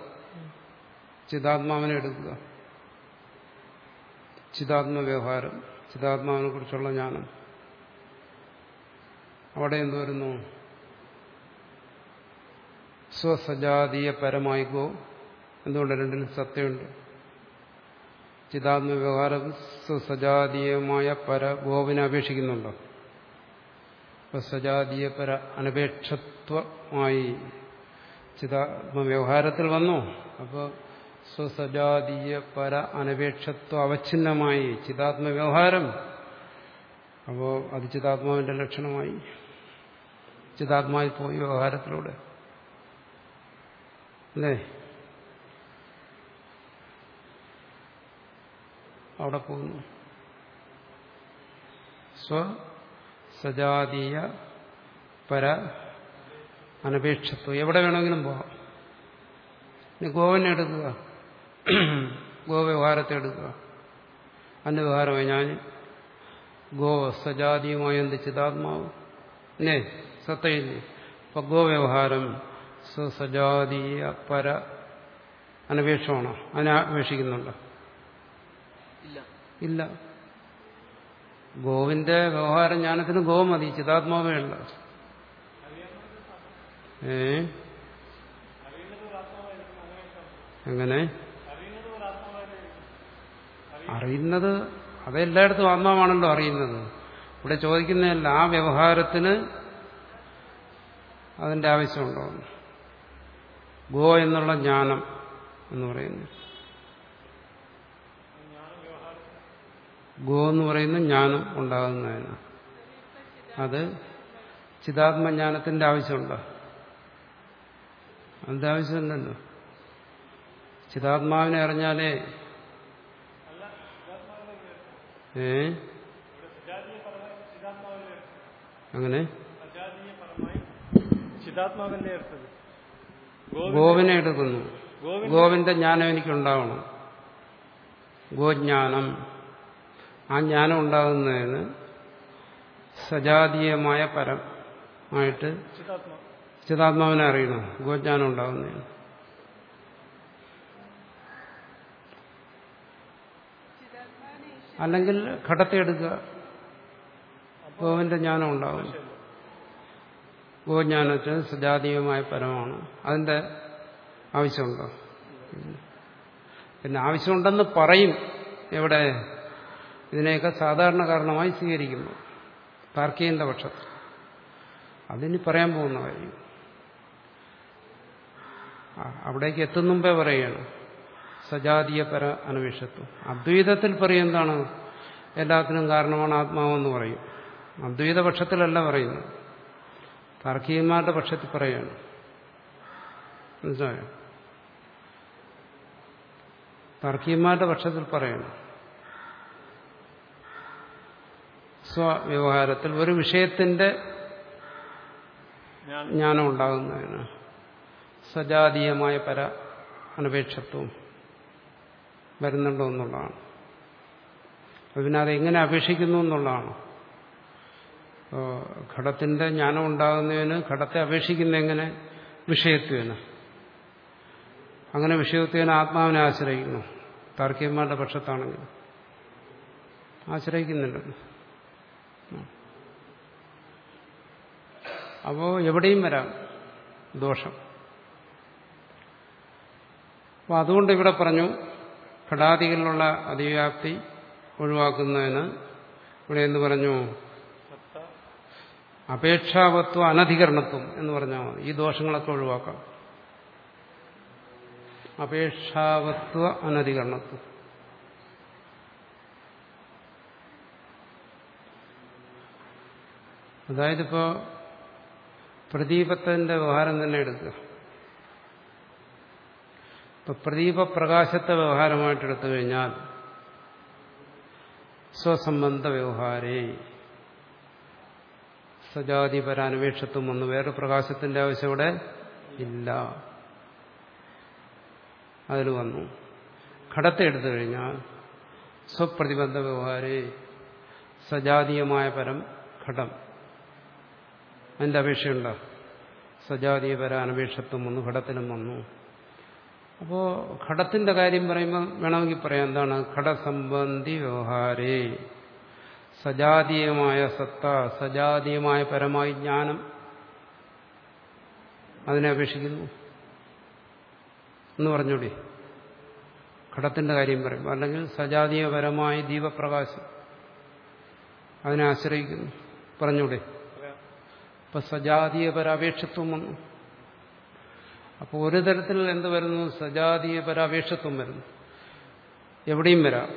ചിതാത്മാവിനെ എടുക്കുക. ചിതാത്മ വ്യവഹാരം ചിതാത്മാവിനെ കുറിച്ചുള്ള ജ്ഞാനം. അവിടെ എന്തു വരുന്നു? സ്വസജാതീയ പരമായി ഗോ എന്തുകൊണ്ട്? രണ്ടിലും സത്യമുണ്ട് ചിതാത്മ വ്യവഹാരം സജാതീയമായ പര ഗോവിനെ അപേക്ഷിക്കുന്നുണ്ടോ? ഇപ്പൊ സജാതീയ പര അനപേക്ഷത്വമായി ചിതാത്മ വ്യവഹാരത്തിൽ വന്നു അപ്പോൾ സ്വസജാതീയ പര അനപേക്ഷത്വ അവച്ഛിന്നമായി ചിതാത്മ വ്യവഹാരം അപ്പോൾ അത് ചിതാത്മാവിന്റെ ലക്ഷണമായി. ചിതാത്മാവിൽ പോയി വ്യവഹാരത്തിലൂടെ. അല്ലേ? അവിടെ പോകുന്നു. സ്വ സജാതീയ പര അനപേക്ഷത്വം. എവിടെ വേണമെങ്കിലും ഇനി ഗോവനെ എടുക്കുക. ഗോവ്യവഹാരത്തെ എടുക്കുക. അന്യവഹാരമായി ഞാൻ ഗോവ സജാതീയമായ എന്ത് ചിതാത്മാവ്. അല്ലേ സത്തയില്ലേ അപ്പൊ ഗോവ്യവഹാരം സ്വസജാതീയ പര അനപേക്ഷമാണോ. അതിനെ അപേക്ഷിക്കുന്നുണ്ടോ ഇല്ല. ഗോവിന്റെ വ്യവഹാരം ജ്ഞാനത്തിന് ഗോ മതി ചിതാത്മാവേ ഉള്ള. ഏ? എങ്ങനെ? അറിയുന്നത് അതെല്ലായിടത്തും ആത്മാവാണല്ലോ അറിയുന്നത്. ഇവിടെ ചോദിക്കുന്നതല്ല ആ വ്യവഹാരത്തിന് അതിന്റെ ആവശ്യമുണ്ടോ? ഗോ എന്നുള്ള ജ്ഞാനം എന്ന് പറയുന്നു ഗോ എന്ന് പറയുന്ന ജ്ഞാനം ഉണ്ടാകുന്നതിന് അത് ചിതാത്മജ്ഞാനത്തിന്റെ ആവശ്യമുണ്ടോ? അതിന്റെ ആവശ്യമില്ലല്ലോ. ചിതാത്മാവിനെ അറിഞ്ഞാലേ ഏ? അങ്ങനെ? ഗോവിനെ എടുക്കുന്നു. ഗോവിന്റെ ജ്ഞാനം എനിക്കുണ്ടാവണം. ഗോജ്ഞാനം. ആ ജ്ഞാനം ഉണ്ടാകുന്നതിന് സജാതീയമായ പരം ആയിട്ട് ചിതാത്മാ ചിതാത്മാവിനെ അറിയണം ഗോജ്ഞാനം ഉണ്ടാകുന്നതിന്. അല്ലെങ്കിൽ ഘടത്തെ എടുക്കുക. ഗോവിന്റെ ജ്ഞാനം ഉണ്ടാകും ഗോജ്ഞാനത്തിന് സജാതീയമായ പരമാണ്. അതിന്റെ ആവശ്യമുണ്ടോ. പിന്നെ ആവശ്യമുണ്ടെന്ന് പറയും. എവിടെ? ഇതിനെയൊക്കെ സാധാരണ കാരണമായി സ്വീകരിക്കുന്നു. താർക്കികന്റെ പക്ഷത്ത് അതിനി പറയാൻ പോകുന്ന കാര്യം. അവിടേക്ക് എത്തും മുമ്പേ പറയുകയാണ് സജാതീയ പര അനവിഷത്വം. അദ്വൈതത്തിൽ പറയും എന്താണ് എല്ലാത്തിനും കാരണമാണ് ആത്മാവെന്ന് പറയും. അദ്വൈത പക്ഷത്തിലല്ല പറയുന്നത്. താർക്കികന്മാരുടെ പക്ഷത്തിൽ പറയുകയാണ് മനസ്സിലായോ? താർക്കികന്മാരുടെ പക്ഷത്തിൽ പറയണം. സ്വവ്യവഹാരത്തിൽ ഒരു വിഷയത്തിന്റെ ജ്ഞാനം ഉണ്ടാകുന്നതിന് സജാതീയമായ പര അനപേക്ഷത്വം വരുന്നുണ്ടോ എന്നുള്ളതാണ്. പിന്നെ അതെങ്ങനെ അപേക്ഷിക്കുന്നു എന്നുള്ളതാണ്. ഘടത്തിന്റെ ജ്ഞാനം ഉണ്ടാകുന്നതിന് ഘടത്തെ അപേക്ഷിക്കുന്ന എങ്ങനെ? വിഷയത്വന്. അങ്ങനെ വിഷയത്വന് ആത്മാവിനെ ആശ്രയിക്കുന്നു. താർക്കികന്മാരുടെ പക്ഷത്താണെങ്കിൽ ആശ്രയിക്കുന്നില്ലല്ലോ. അപ്പോ എവിടെയും വരാം. ദോഷം. അപ്പോൾ അതുകൊണ്ട് ഇവിടെ പറഞ്ഞു ഘടാദികളിലുള്ള അതിവ്യാപ്തി ഒഴിവാക്കുന്നതിന് ഇവിടെ എന്ന് പറഞ്ഞു? അപേക്ഷാവത്വ അനധികരണത്വം എന്ന് പറഞ്ഞാൽ മതി. ഈ ദോഷങ്ങളൊക്കെ ഒഴിവാക്കാം. അപേക്ഷാവത്വ അനധികരണത്വം. അതായത് ഇപ്പോ പ്രദീപത്തിന്റെ വ്യവഹാരം തന്നെ എടുക്കുക. ഇപ്പൊ പ്രദീപപ്രകാശത്തെ വ്യവഹാരമായിട്ട് എടുത്തു കഴിഞ്ഞാൽ സ്വസംബന്ധ വ്യവഹാരേ. സജാതിപരാന്വേഷത്വം ഒന്നും വേറെ പ്രകാശത്തിന്റെ ആവശ്യം ഇവിടെ ഇല്ല. അതിൽ വന്നു. ഘടത്തെ എടുത്തു കഴിഞ്ഞാൽ സ്വപ്രതിബന്ധ വ്യവഹാരേ. സജാതീയമായ പരം ഘടം. അതിന്റെ അപേക്ഷയുണ്ടോ? സജാതീയപര അനപേക്ഷത്വം വന്നു ഘടത്തിനും വന്നു. അപ്പോ ഘടത്തിന്റെ കാര്യം പറയുമ്പോൾ വേണമെങ്കിൽ പറയാം എന്താണ്? ഘടസംബന്ധി വ്യവഹാരേ. സജാതീയമായ സത്ത സജാതീയമായ പരമായ ജ്ഞാനം അതിനെ അപേക്ഷിക്കുന്നു. എന്ന് പറഞ്ഞൂടി? ഘടത്തിന്റെ കാര്യം പറയും അല്ലെങ്കിൽ സജാതീയപരമായ ദീപപ്രകാശം അതിനെ ആശ്രയിക്കുന്നു. പറഞ്ഞൂടെ? പറയാം സജാതീയ സജാതീയപരാപേക്ഷത്വം വന്നു. അപ്പോൾ ഒരു തരത്തിൽ എന്ത് വരുന്നു? സജാതീയപരാപേക്ഷത്വം വരുന്നു. എവിടെയും വരാം.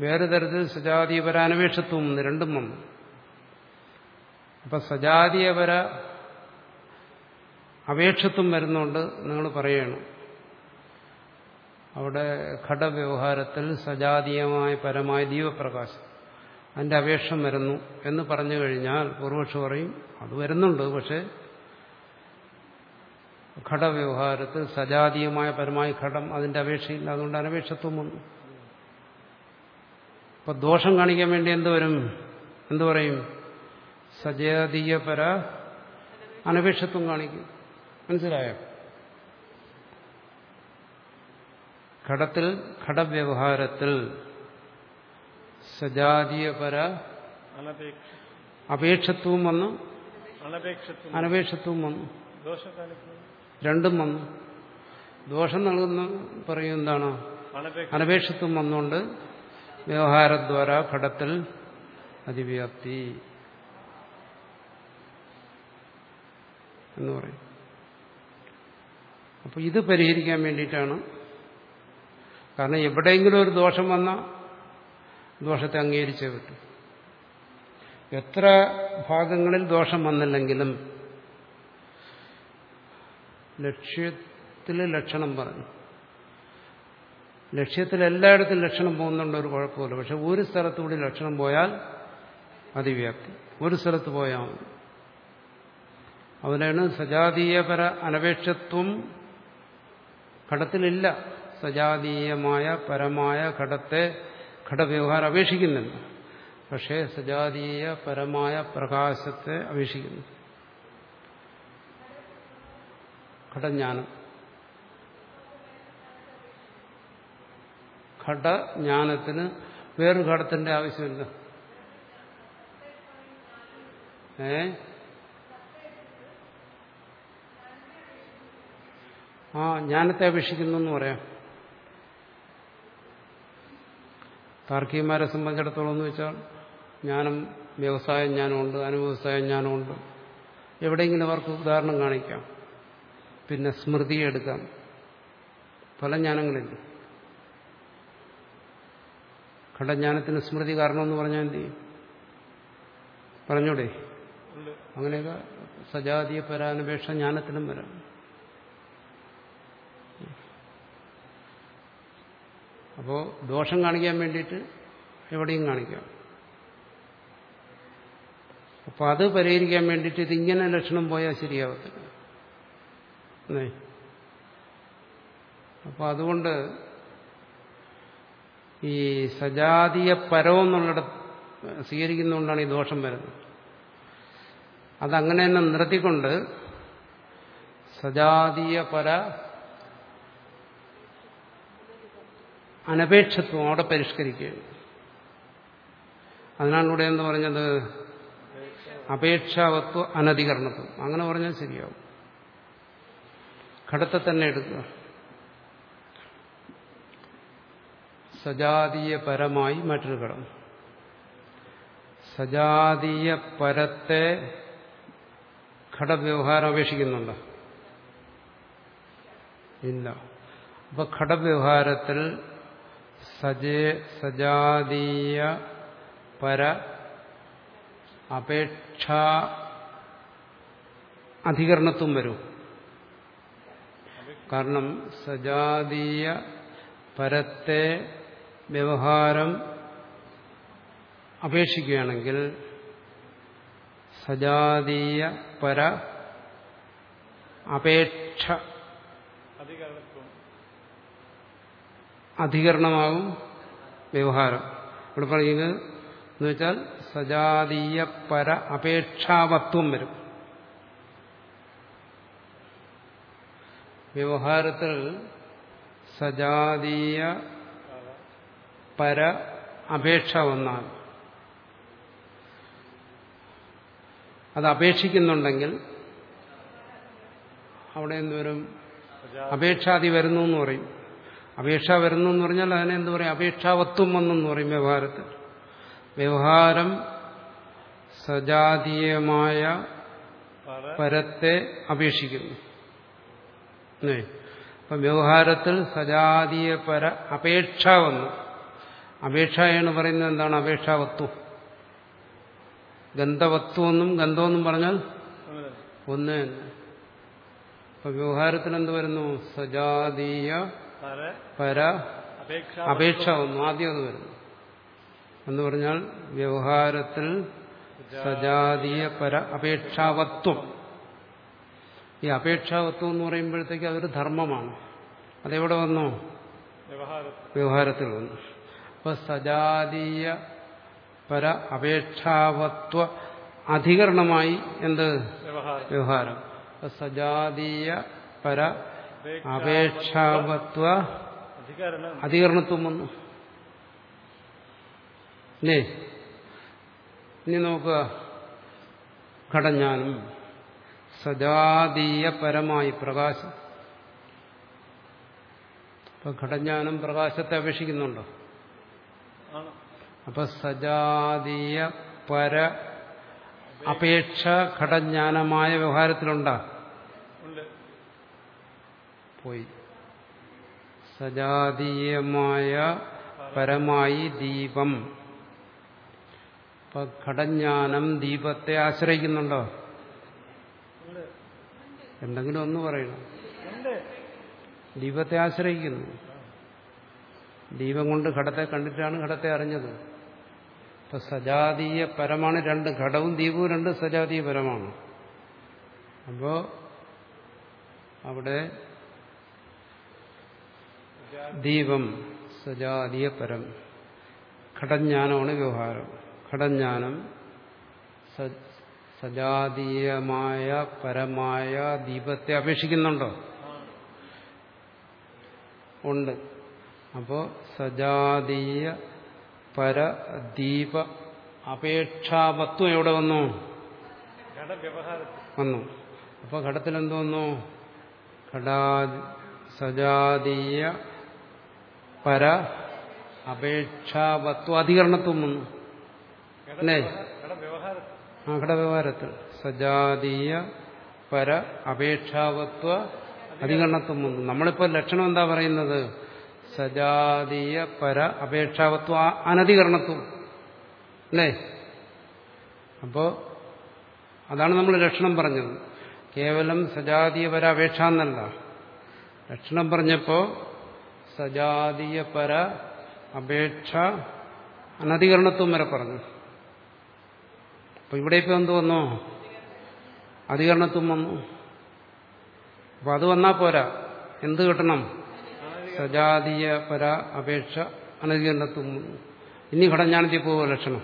വേറെ തരത്തിൽ സജാതീയപരാനപേക്ഷത്വം വന്നു. രണ്ടും വന്നു. അപ്പൊ സജാതീയപര അപേക്ഷത്വം വരുന്നുണ്ട് നിങ്ങൾ പറയണം. അവിടെ ഘടവ്യവഹാരത്തിൽ സജാതീയമായ പരമായ ദീപപ്രകാശം. അതിന്റെ അപേക്ഷം വരുന്നു എന്ന് പറഞ്ഞു കഴിഞ്ഞാൽ പൂർവക്ഷ പറയും അത് വരുന്നുണ്ട് പക്ഷെ ഘടവ്യവഹാരത്തിൽ സജാതീയമായ പരമായി ഘടം അതിന്റെ അപേക്ഷയില്ല. അതുകൊണ്ട് അനപേക്ഷത്വം വന്നു. അപ്പൊ ദോഷം കാണിക്കാൻ വേണ്ടി എന്ത് വരും? എന്തു പറയും? സജാതീയപര അനപേക്ഷത്വം കാണിക്കും. മനസ്സിലായോ? ഘടത്തിൽ ഘടവ്യവഹാരത്തിൽ സജാതീയപര അപേക്ഷത്വവും വന്നു. അനപേക്ഷത്വം അനപേക്ഷത്വവും വന്നു. രണ്ടും വന്നു. ദോഷം നൽകുന്ന പറയും എന്താണ്? അനപേക്ഷ അനപേക്ഷത്വം വന്നുകൊണ്ട് വ്യവഹാരദ്വാര ഘടത്തിൽ അതിവ്യാപ്തി എന്ന് പറയും. അപ്പോൾ ഇത് പരിഹരിക്കാൻ വേണ്ടിയിട്ടാണ്. കാരണം എവിടെയെങ്കിലും ഒരു ദോഷം വന്നാൽ ദോഷത്തെ അംഗീകരിച്ചേ പറ്റൂ. എത്ര ഭാഗങ്ങളിൽ ദോഷം വന്നില്ലെങ്കിലും ലക്ഷ്യത്തിൽ ലക്ഷണം പറഞ്ഞു. ലക്ഷ്യത്തിൽ എല്ലായിടത്തും ലക്ഷണം പോകുന്നുണ്ട് ഒരു കുഴപ്പമില്ല. പക്ഷെ ഒരു സ്ഥലത്തുകൂടി ലക്ഷണം പോയാൽ അതിവ്യാപ്തി. ഒരു സ്ഥലത്ത് പോയാൽ അതിനാണ് സജാതീയപര അനപേക്ഷത്വം ഘടത്തിലില്ല. സജാതീയമായ പരമായ ഘടത്തെ ഘടവ്യവഹാരം അപേക്ഷിക്കുന്നില്ല പക്ഷേ സജാതീയ പരമായ പ്രകാശത്തെ അപേക്ഷിക്കുന്നു. ഘടജ്ഞാനം. ഘടജ്ഞാനത്തിന് വേറൊരു ഘടത്തിന്റെ ആവശ്യമില്ല. ഏ? ആ ജ്ഞാനത്തെ അപേക്ഷിക്കുന്നു എന്ന് പറയാം. താർക്കികന്മാരെ സംബന്ധിച്ചിടത്തോളം എന്ന് വെച്ചാൽ ജ്ഞാനം വ്യവസായ ജ്ഞാനമുണ്ട് അനുവ്യവസായ ജ്ഞാനമുണ്ട് എവിടെയെങ്കിലും അവർക്ക് ഉദാഹരണം കാണിക്കാം? പിന്നെ സ്മൃതി എടുക്കാം. പല ജ്ഞാനങ്ങളില്ല ഘടജ്ഞാനത്തിന് സ്മൃതി കാരണമെന്ന് പറഞ്ഞാൽ എന്ത് ചെയ്യും? പറഞ്ഞൂടെ? അങ്ങനെയൊക്കെ സജാതീയ പരാനപേക്ഷ ജ്ഞാനത്തിനും വരാം. അപ്പോൾ ദോഷം കാണിക്കാൻ വേണ്ടിയിട്ട് എവിടെയും കാണിക്കാം. അപ്പോൾ അത് പരിഹരിക്കാൻ വേണ്ടിയിട്ട് ഇതിങ്ങനെ ലക്ഷണം പോയാൽ ശരിയാവത്തില്ല. അപ്പൊ അതുകൊണ്ട് ഈ സജാതീയ പരവും എന്നുള്ളിട സ്വീകരിക്കുന്നതുകൊണ്ടാണ് ഈ ദോഷം വരുന്നത്. അതങ്ങനെ തന്നെ നിർത്തിക്കൊണ്ട് സജാതീയ പര അനപേക്ഷത്വം അവിടെ പരിഷ്കരിക്കുകയാണ്. അതിനാണ് ഇവിടെ എന്ന് പറഞ്ഞത്? അപേക്ഷാവത്വ അനധികരണത്വം. അങ്ങനെ പറഞ്ഞാൽ ശരിയാവും. ഘടത്തെ തന്നെ എടുക്കുക. സജാതീയ പരമായി മറ്റൊരു ഘടം. സജാതീയ പരത്തെ ഘടവ്യവഹാരം അപേക്ഷിക്കുന്നുണ്ട്. ഇല്ല. അപ്പൊ ഘടവ്യവഹാരത്തിൽ സജേ സജാതീയ പര അപേക്ഷ അധികരണത്വം വരും. കാരണം സജാതീയ പരത്തെ വ്യവഹാരം അപേക്ഷിക്കുകയാണെങ്കിൽ സജാതീയ പര അപേക്ഷ അധികരണമാകും വ്യവഹാരം. ഇവിടെ പറയുന്നത് എന്ന് വെച്ചാൽ സജാതീയ പര അപേക്ഷാവത്വം വരും. വ്യവഹാരത്തിൽ സജാതീയ പര അപേക്ഷ വന്നാൽ അത് അപേക്ഷിക്കുന്നുണ്ടെങ്കിൽ അവിടെ എന്തുവരും അപേക്ഷാതി വരുന്നു എന്ന് പറയും. അപേക്ഷ വരുന്നു എന്ന് പറഞ്ഞാൽ അതിനെ എന്ത് പറയും? അപേക്ഷാവത്വം വന്നെന്ന് പറയും വ്യവഹാരത്തിൽ. വ്യവഹാരം സജാതീയമായ പരത്തെ അപേക്ഷിക്കുന്നു. അപ്പൊ വ്യവഹാരത്തിൽ സജാതീയ പര അപേക്ഷ വന്നു. അപേക്ഷ എന്ന് പറയുന്നത് എന്താണ്? അപേക്ഷാവത്വം. ഗന്ധവത്വം എന്നും ഗന്ധമെന്നും പറഞ്ഞാൽ ഒന്ന് തന്നെ. അപ്പൊ വ്യവഹാരത്തിൽ എന്ത് വരുന്നു? സജാതീയ പര അപേക്ഷ ഒന്നും ആദ്യം ഒന്ന് വരുന്നു. എന്ന് പറഞ്ഞാൽ വ്യവഹാരത്തിൽ സജാതീയ പര അപേക്ഷാവത്വം. ഈ അപേക്ഷാവത്വം എന്ന് പറയുമ്പോഴത്തേക്ക് അതൊരു ധർമ്മമാണ്. അതെവിടെ വന്നു? വ്യവഹാരത്തിൽ. വന്നു. അപ്പൊ സജാതീയ പര അപേക്ഷാവത്വ അധികരണമായി എന്ത്? വ്യവഹാരം. സജാതീയ പര അപേക്ഷാവത്വ അധികരണം അധികരണത്വം വന്നു. അല്ലേ ഇനി നോക്കുക ഘടജ്ഞാനം സജാതീയ പരമായി പ്രകാശം. അപ്പൊ ഘടജ്ഞാനം പ്രകാശത്തെ അപേക്ഷിക്കുന്നുണ്ടോ? അപ്പൊ സജാതീയ പര അപേക്ഷ ഘടജ്ഞാനമായ വ്യവഹാരത്തിലുണ്ടാ? പോയി. സജാതീയമായ പരമായി ദീപം. ഇപ്പൊ ഘടജ്ഞാനം ദീപത്തെ ആശ്രയിക്കുന്നുണ്ടോ? എന്തെങ്കിലും ഒന്ന് പറയണം. ദീപത്തെ ആശ്രയിക്കുന്നു. ദീപം കൊണ്ട് ഘടത്തെ കണ്ടിട്ടാണ് ഘടത്തെ അറിഞ്ഞത്. ഇപ്പൊ സജാതീയ പരമാണ് രണ്ട് ഘടവും ദീപവും രണ്ട് സജാതീയ പരമാണ്. അപ്പോ അവിടെ ദീപം സജാതീയ പരം. ഘടജ്ഞാനമാണ് വ്യവഹാരം. ഘടജ്ഞാനം സജാതീയമായ പരമായ ദീപത്തെ അപേക്ഷിക്കുന്നുണ്ടോ? ഉണ്ട്. അപ്പോ സജാതീയ പരദീപ അപേക്ഷാവത്വം എവിടെ വന്നു? വന്നു. അപ്പൊ ഘടത്തിൽ എന്ത് വന്നു? ഘടാ സജാതീയ പര അപേക്ഷാവത്വ അധികരണത്വം വന്നു അല്ലേ? ആ ഘടവ്യവഹാരത്തിൽ. സജാതീയ പര അപേക്ഷാവത്വ അധികരണത്വം വന്നു നമ്മളിപ്പോൾ ലക്ഷണം എന്താ പറയുന്നത്? സജാതീയ പര അപേക്ഷാവത്വ അനധികരണത്വം അല്ലേ? അപ്പോ അതാണ് നമ്മൾ ലക്ഷണം പറഞ്ഞത്. കേവലം സജാതീയ പര അപേക്ഷ എന്നല്ല. ലക്ഷണം പറഞ്ഞപ്പോ സജാതീയ പര അപേക്ഷ അനധികരണത്വം വരെ പറഞ്ഞു. അപ്പൊ ഇവിടെ ഇപ്പൊ എന്ത് വന്നു? അധികരണത്വം വന്നു. അപ്പൊ അത് വന്നാ പോരാ. എന്ത് കിട്ടണം? സജാതീയ പര അപേക്ഷ അനധികരണത്വം വന്നു. ഇനി ഘടഞ്ഞാണെങ്കിൽ പോവോ ലക്ഷണം?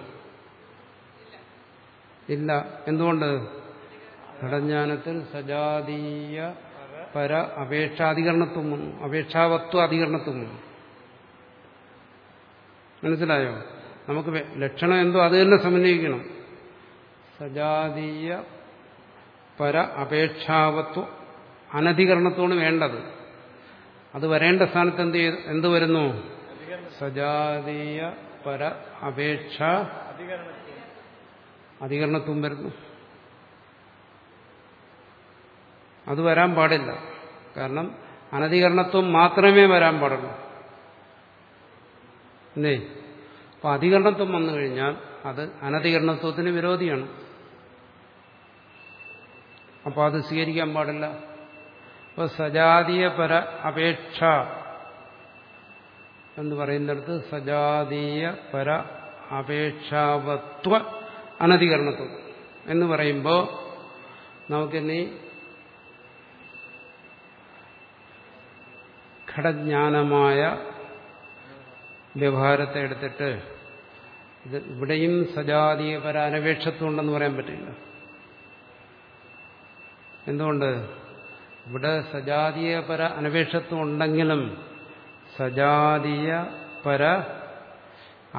ഇല്ല. എന്തുകൊണ്ട്? ഘടഞ്ഞാനത്തിൽ സജാതീയ പര അപേക്ഷാധികരണത്വം വന്നു. അപേക്ഷാവത്വ അധികരണത്വം വന്നു. മനസ്സിലായോ? നമുക്ക് ലക്ഷണം എന്തോ അത് തന്നെ സമന്വയിക്കണം. സജാതീയ പര അപേക്ഷാവത്വ അനധികരണത്വമാണ് വേണ്ടത്. അത് വരേണ്ട സ്ഥാനത്ത് എന്ത് എന്ത് വരുന്നു? സജാതീയ പര അപേക്ഷ അധികരണത്വം വരുന്നു. അത് വരാൻ പാടില്ല. കാരണം അനധികരണത്വം മാത്രമേ വരാൻ പാടുള്ളൂ. എന്തേ അപ്പൊ അധികരണത്വം വന്നു കഴിഞ്ഞാൽ അത് അനധികരണത്വത്തിന് വിരോധിയാണ്. അപ്പൊ അത് സ്വീകരിക്കാൻ പാടില്ല. അപ്പൊ സജാതീയ പര അപേക്ഷ എന്ന് പറയുന്നിടത്ത് സജാതീയ പര അപേക്ഷാവത്വ അനധികരണത്വം എന്ന് പറയുമ്പോൾ നമുക്കിനി ഘടജ്ഞാനമായ വ്യവഹാരത്തെ എടുത്തിട്ട് ഇത് ഇവിടെയും സജാതീയ പര അനപേക്ഷത്വം ഉണ്ടെന്ന് പറയാൻ പറ്റില്ല. എന്തുകൊണ്ട്? ഇവിടെ സജാതീയ പര അനപേക്ഷത്വം ഉണ്ടെങ്കിലും സജാതീയ പര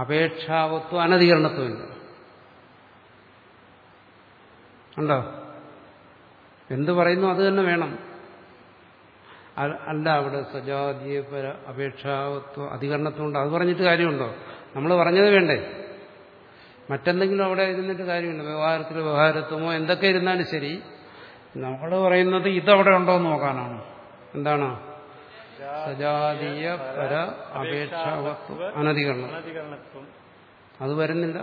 അപേക്ഷാവത്വം അനധികരണത്വമില്ല. ഉണ്ടോ? എന്തു പറയുന്നു അത് തന്നെ വേണം. അല്ല അവിടെ സജാതീയ പര അപേക്ഷാവത്വം അധികരണത്വം ഉണ്ട്. അത് പറഞ്ഞിട്ട് കാര്യമുണ്ടോ? നമ്മൾ പറഞ്ഞത് വേണ്ടേ? മറ്റെന്തെങ്കിലും അവിടെ ഇരുന്നിട്ട് കാര്യമില്ല വ്യവഹാരത്തിൽ വ്യവഹാരത്വമോ എന്തൊക്കെ ഇരുന്നാലും ശരി നമ്മൾ പറയുന്നത് ഇതവിടെ ഉണ്ടോ എന്ന് നോക്കാനാണ്. എന്താണ്? സജാതീയ പര അപേക്ഷാവത്വം അനധികരണം. അത് വരുന്നില്ല.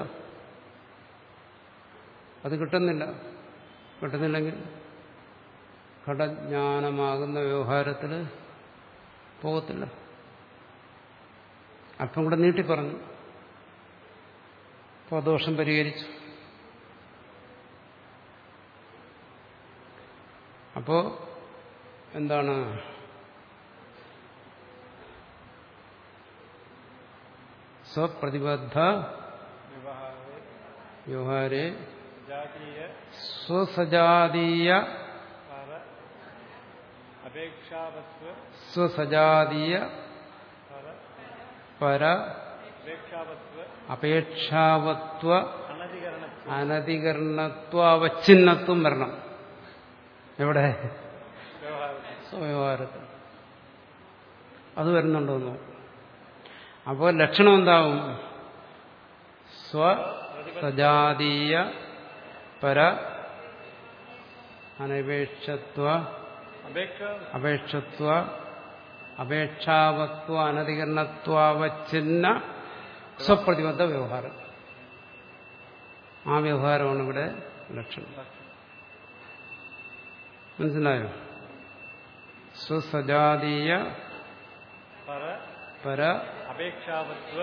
അത് കിട്ടുന്നില്ല. കിട്ടുന്നില്ലെങ്കിൽ ഘടജ്ഞാനമാകുന്ന വ്യവഹാരത്തിൽ പോകത്തില്ല. അല്പം കൂടെ നീട്ടി പറഞ്ഞു. അപ്പോൾ ദോഷം പരിഹരിച്ചു. അപ്പോ എന്താണ്? സ്വപ്രതിബദ്ധ വ്യവഹാരേ വ്യവഹാരെ ജാതീയ സ്വസജാതീയ സ്വസജാതീയ പര അപേക്ഷാവത്വ അനധികരണത്വാവച്ഛിന്നത്വം വരണം. എവിടെ? സ്വവ്യവഹാരത്തിൽ. അത് വരുന്നുണ്ടോ അപ്പോൾ ലക്ഷണം എന്താവും? സ്വസജാതീയ പര അനപേക്ഷത്വ അപേക്ഷത്വ അപേക്ഷാവത്വ അനധികരണത്വാവച്ഛിന്ന സ്വപ്രതിബദ്ധ വ്യവഹാരം. ആ വ്യവഹാരമാണ് ഇവിടെ ലക്ഷണം മനസ്സിലായോ? സ്വസജാതീയ പര പര അപേക്ഷാവത്വ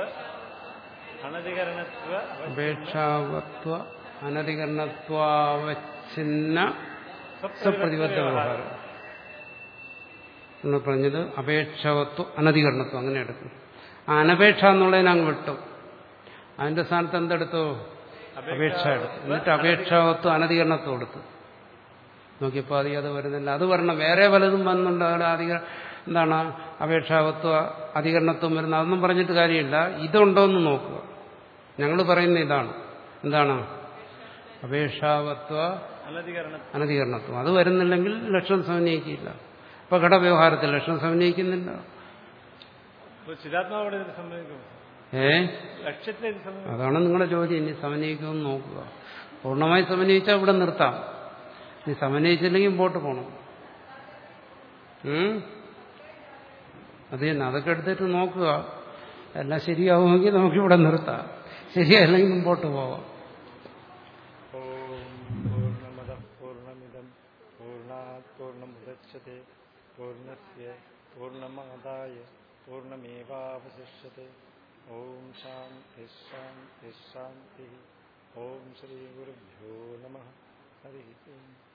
അനധികരണത്വ അപേക്ഷാവത്വ അനധികരണത്വാവച്ഛിന്ന സ്വപ്രതിബദ്ധ വ്യവഹാരം. നമ്മൾ പറഞ്ഞത് അപേക്ഷത്വം അനധികരണത്വം അങ്ങനെ എടുക്കും. ആ അനപേക്ഷ എന്നുള്ളതിനെ അങ്ങ് വിട്ടു. അതിന്റെ സ്ഥാനത്ത് എന്തെടുത്തു? അപേക്ഷ എടുത്തു. എന്നിട്ട് അപേക്ഷാവത്വം അനധികരണത്വം എടുത്തു. നോക്കിയപ്പോൾ അധികം അത് വരുന്നില്ല. അത് വരണം. വേറെ പലതും വന്നുണ്ട്. അതിൽ അധിക എന്താണ്? അപേക്ഷാവത്വ അധികരണത്വം വരുന്ന അതൊന്നും പറഞ്ഞിട്ട് കാര്യമില്ല. ഇതുണ്ടോ എന്ന് നോക്കുക. ഞങ്ങൾ പറയുന്ന ഇതാണ്. എന്താണ്? അപേക്ഷാവത്വ അനധികരണ അനധികരണത്വം. അത് വരുന്നില്ലെങ്കിൽ ലക്ഷണം സമന്വയിക്കില്ല ഇപ്പൊ ഘടവ്യവഹാരത്തിൽ ലക്ഷണം സമന്വയിക്കുന്നില്ല ഏ? അതാണ് നിങ്ങളുടെ ജോലി ഇനി സമന്വയിക്കുമെന്ന് നോക്കുക. പൂർണമായി സമന്വയിച്ചാൽ ഇവിടെ നിർത്താം. ഇനി സമന്വയിച്ചില്ലെങ്കിൽ മുമ്പോട്ട് പോകണം? അത് തന്നെ. അതൊക്കെ എടുത്തിട്ട് നോക്കുക. എല്ലാം ശരിയാവുമെങ്കിൽ നമുക്കിവിടെ നിർത്താം. ശരിയല്ലെങ്കിൽ മുമ്പോട്ട് പോവാം. ഓം പൂർണമദ പൂർണമിദം പൂർണാത് पूर्णस्य पूर्णमादाय पूर्णमेवावशिष्यते। ॐ शां ईशां तिःशान्तिः ॐ श्रीगुरुभ्यो नमः। हरिः ओम्।